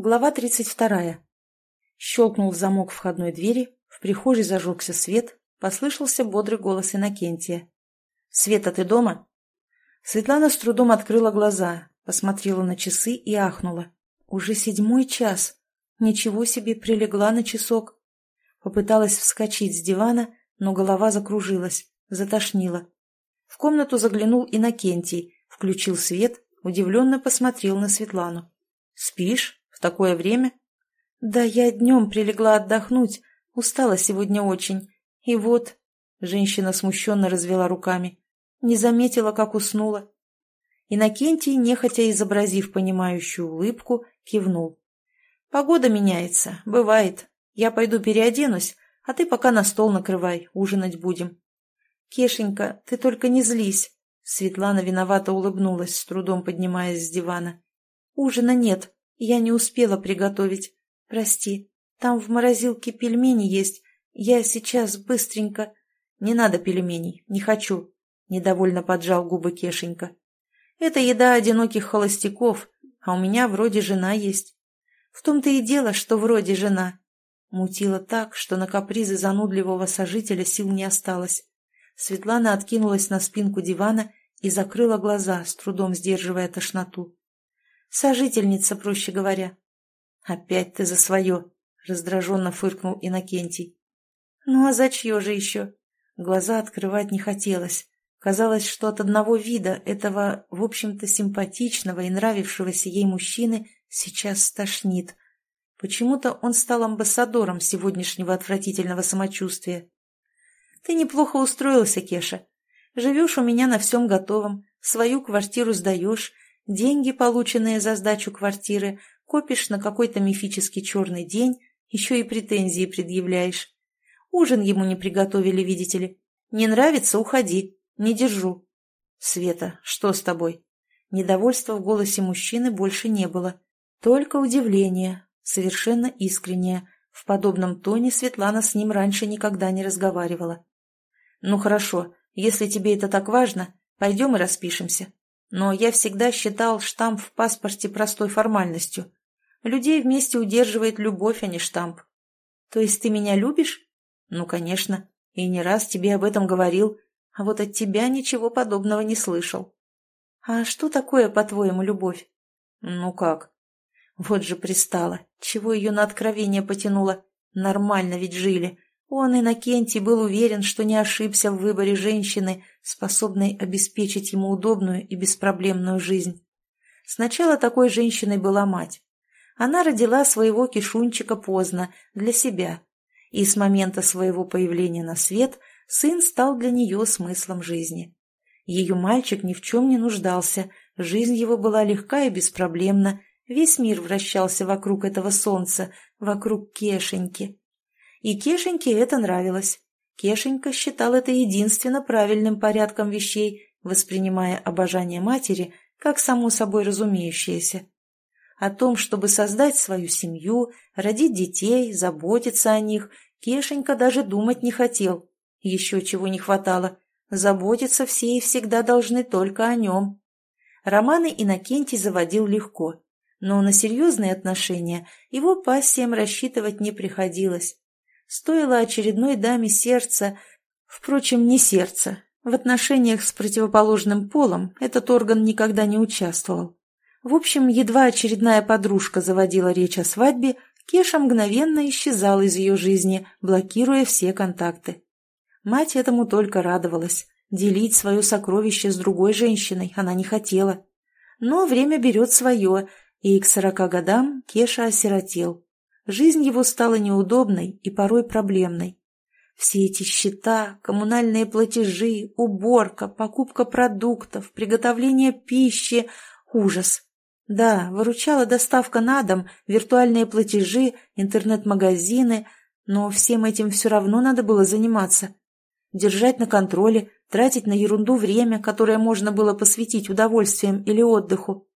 Глава 32. Щелкнул замок входной двери, в прихожей зажегся свет, послышался бодрый голос Иннокентия. «Света, ты дома?» Светлана с трудом открыла глаза, посмотрела на часы и ахнула. «Уже седьмой час. Ничего себе, прилегла на часок». Попыталась вскочить с дивана, но голова закружилась, затошнила. В комнату заглянул Иннокентий, включил свет, удивленно посмотрел на Светлану. «Спишь?» В такое время? Да я днем прилегла отдохнуть, устала сегодня очень. И вот... Женщина смущенно развела руками. Не заметила, как уснула. Иннокентий, нехотя изобразив понимающую улыбку, кивнул. «Погода меняется, бывает. Я пойду переоденусь, а ты пока на стол накрывай, ужинать будем». «Кешенька, ты только не злись!» Светлана виновато улыбнулась, с трудом поднимаясь с дивана. «Ужина нет, я не успела приготовить. Прости. Там в морозилке пельмени есть. Я сейчас быстренько... Не надо пельменей, не хочу. Недовольно поджал губы Кешенька. Это еда одиноких холостяков, а у меня вроде жена есть. В том-то и дело, что вроде жена. Мутила так, что на капризы занудливого сожителя сил не осталось. Светлана откинулась на спинку дивана и закрыла глаза, с трудом сдерживая тошноту. Сожительница, проще говоря. «Опять ты за свое!» — раздраженно фыркнул Иннокентий. «Ну а за чье же еще?» Глаза открывать не хотелось. Казалось, что от одного вида этого, в общем-то, симпатичного и нравившегося ей мужчины сейчас стошнит. Почему-то он стал амбассадором сегодняшнего отвратительного самочувствия. «Ты неплохо устроился, Кеша. Живешь у меня на всем готовом, свою квартиру сдаешь, Деньги, полученные за сдачу квартиры, копишь на какой-то мифический черный день, еще и претензии предъявляешь. Ужин ему не приготовили, видите ли. Не нравится – уходи, не держу. Света, что с тобой? Недовольства в голосе мужчины больше не было. Только удивление, совершенно искреннее. В подобном тоне Светлана с ним раньше никогда не разговаривала. «Ну хорошо, если тебе это так важно, пойдем и распишемся. Но я всегда считал штамп в паспорте простой формальностью. Людей вместе удерживает любовь, а не штамп. То есть ты меня любишь? Ну, конечно. И не раз тебе об этом говорил. А вот от тебя ничего подобного не слышал. А что такое, по-твоему, любовь? Ну как? Вот же пристала. Чего ее на откровение потянуло? Нормально ведь жили. Он, Иннокентий, был уверен, что не ошибся в выборе женщины, способной обеспечить ему удобную и беспроблемную жизнь. Сначала такой женщиной была мать. Она родила своего кишунчика поздно, для себя, и с момента своего появления на свет сын стал для нее смыслом жизни. Ее мальчик ни в чем не нуждался, жизнь его была легка и беспроблемна, весь мир вращался вокруг этого солнца, вокруг Кешеньки. И Кешеньке это нравилось. Кешенька считал это единственно правильным порядком вещей, воспринимая обожание матери как само собой разумеющееся. О том, чтобы создать свою семью, родить детей, заботиться о них, Кешенька даже думать не хотел. Еще чего не хватало. Заботиться все и всегда должны только о нем. Романы Иннокентий заводил легко, но на серьезные отношения его пассиям рассчитывать не приходилось. Стоило очередной даме сердца, впрочем, не сердца. В отношениях с противоположным полом этот орган никогда не участвовал. В общем, едва очередная подружка заводила речь о свадьбе, Кеша мгновенно исчезал из ее жизни, блокируя все контакты. Мать этому только радовалась. Делить свое сокровище с другой женщиной она не хотела. Но время берет свое, и к сорока годам Кеша осиротел. Жизнь его стала неудобной и порой проблемной. Все эти счета, коммунальные платежи, уборка, покупка продуктов, приготовление пищи – ужас. Да, выручала доставка на дом, виртуальные платежи, интернет-магазины, но всем этим все равно надо было заниматься. Держать на контроле, тратить на ерунду время, которое можно было посвятить удовольствиям или отдыху.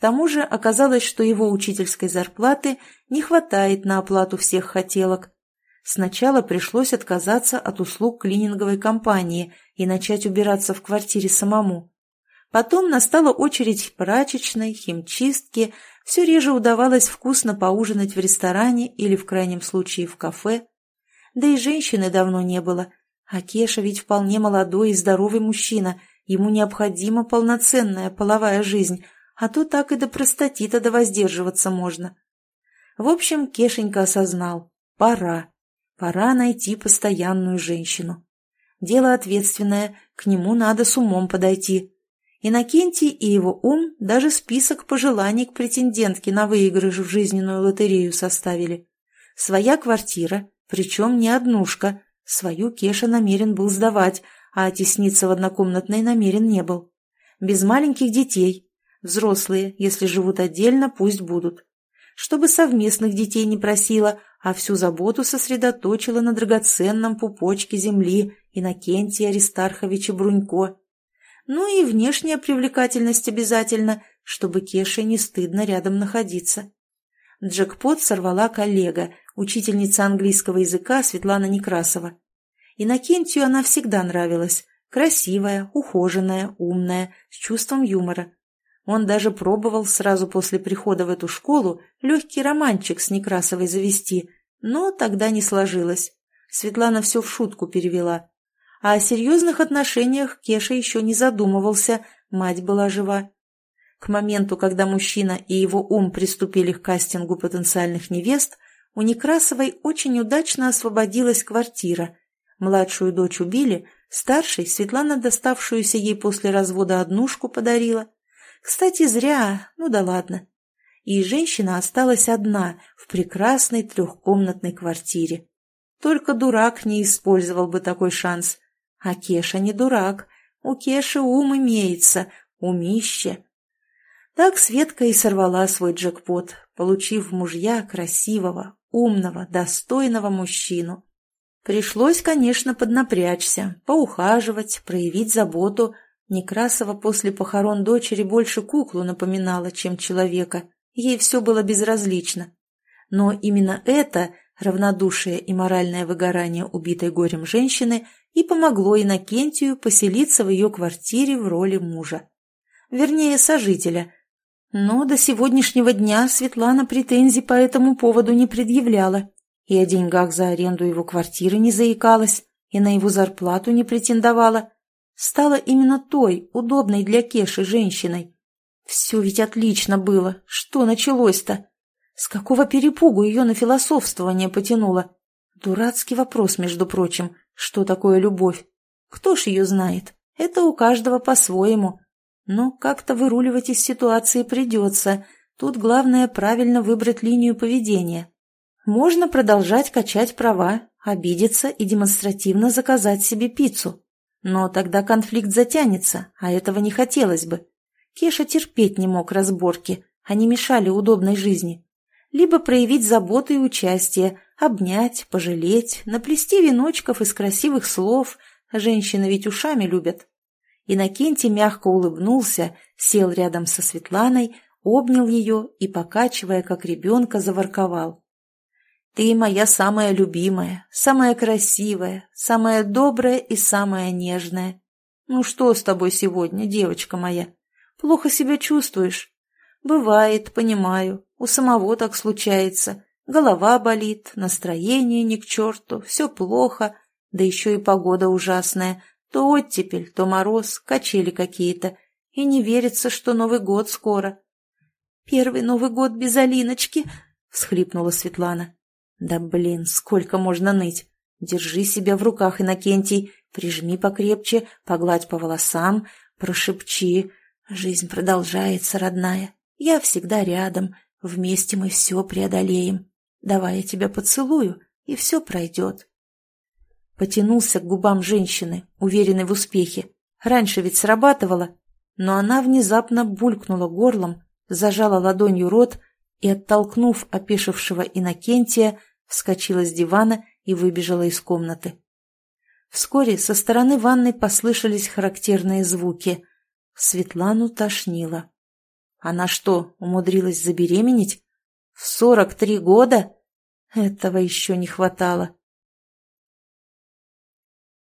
Тому же оказалось, что его учительской зарплаты не хватает на оплату всех хотелок. Сначала пришлось отказаться от услуг клининговой компании и начать убираться в квартире самому. Потом настала очередь прачечной, химчистки, Все реже удавалось вкусно поужинать в ресторане или, в крайнем случае, в кафе. Да и женщины давно не было. А Кеша ведь вполне молодой и здоровый мужчина. Ему необходима полноценная половая жизнь, а то так и до простатита довоздерживаться можно. В общем, Кешенька осознал. Пора. Пора найти постоянную женщину. Дело ответственное, к нему надо с умом подойти. Иннокентий и его ум даже список пожеланий к претендентке на выигрыш в жизненную лотерею составили. Своя квартира, причем не однушка, свою Кеша намерен был сдавать, а тесниться в однокомнатной намерен не был. Без маленьких детей. Взрослые, если живут отдельно, пусть будут. Чтобы совместных детей не просила, а всю заботу сосредоточила на драгоценном пупочке земли Иннокентия Аристарховича Брунько. Ну и внешняя привлекательность обязательно, чтобы Кеше не стыдно рядом находиться. Джекпот сорвала коллега, учительница английского языка Светлана Некрасова. Иннокентию она всегда нравилась. Красивая, ухоженная, умная, с чувством юмора. Он даже пробовал сразу после прихода в эту школу легкий романчик с Некрасовой завести, но тогда не сложилось. Светлана все в шутку перевела. А о серьезных отношениях Кеша еще не задумывался, мать была жива. К моменту, когда мужчина и его ум приступили к кастингу потенциальных невест, у Некрасовой очень удачно освободилась квартира. Младшую дочь убили, старшей Светлана доставшуюся ей после развода однушку подарила. Кстати, зря, ну да ладно. И женщина осталась одна в прекрасной трехкомнатной квартире. Только дурак не использовал бы такой шанс. А Кеша не дурак. У Кеши ум имеется, умище. Так Светка и сорвала свой джекпот, получив мужья красивого, умного, достойного мужчину. Пришлось, конечно, поднапрячься, поухаживать, проявить заботу. Некрасова после похорон дочери больше куклу напоминала, чем человека. Ей все было безразлично. Но именно это, равнодушие и моральное выгорание убитой горем женщины, и помогло Иннокентию поселиться в ее квартире в роли мужа. Вернее, сожителя. Но до сегодняшнего дня Светлана претензий по этому поводу не предъявляла. И о деньгах за аренду его квартиры не заикалась, и на его зарплату не претендовала. Стала именно той, удобной для Кеши женщиной. Все ведь отлично было. Что началось-то? С какого перепугу ее на философствование потянуло? Дурацкий вопрос, между прочим. Что такое любовь? Кто ж ее знает? Это у каждого по-своему. Но как-то выруливать из ситуации придется. Тут главное правильно выбрать линию поведения. Можно продолжать качать права, обидеться и демонстративно заказать себе пиццу. Но тогда конфликт затянется, а этого не хотелось бы. Кеша терпеть не мог разборки, они мешали удобной жизни. Либо проявить заботу и участие, Обнять, пожалеть, наплести веночков из красивых слов. Женщины ведь ушами любят. Иннокентий мягко улыбнулся, сел рядом со Светланой, обнял ее и, покачивая, как ребенка, заворковал. «Ты моя самая любимая, самая красивая, самая добрая и самая нежная. Ну что с тобой сегодня, девочка моя? Плохо себя чувствуешь? Бывает, понимаю, у самого так случается. Голова болит, настроение ни к черту, все плохо, да еще и погода ужасная. То оттепель, то мороз, качели какие-то. И не верится, что Новый год скоро. «Первый Новый год без Алиночки!» — всхлипнула Светлана. «Да блин, сколько можно ныть! Держи себя в руках, Иннокентий, прижми покрепче, погладь по волосам, прошепчи. Жизнь продолжается, родная. Я всегда рядом, вместе мы все преодолеем». Давай я тебя поцелую, и все пройдет. Потянулся к губам женщины, уверенной в успехе. Раньше ведь срабатывало, но она внезапно булькнула горлом, зажала ладонью рот и, оттолкнув опешившего Иннокентия, вскочила с дивана и выбежала из комнаты. Вскоре со стороны ванной послышались характерные звуки. Светлану тошнило. Она что, умудрилась забеременеть? В сорок три года? Этого еще не хватало.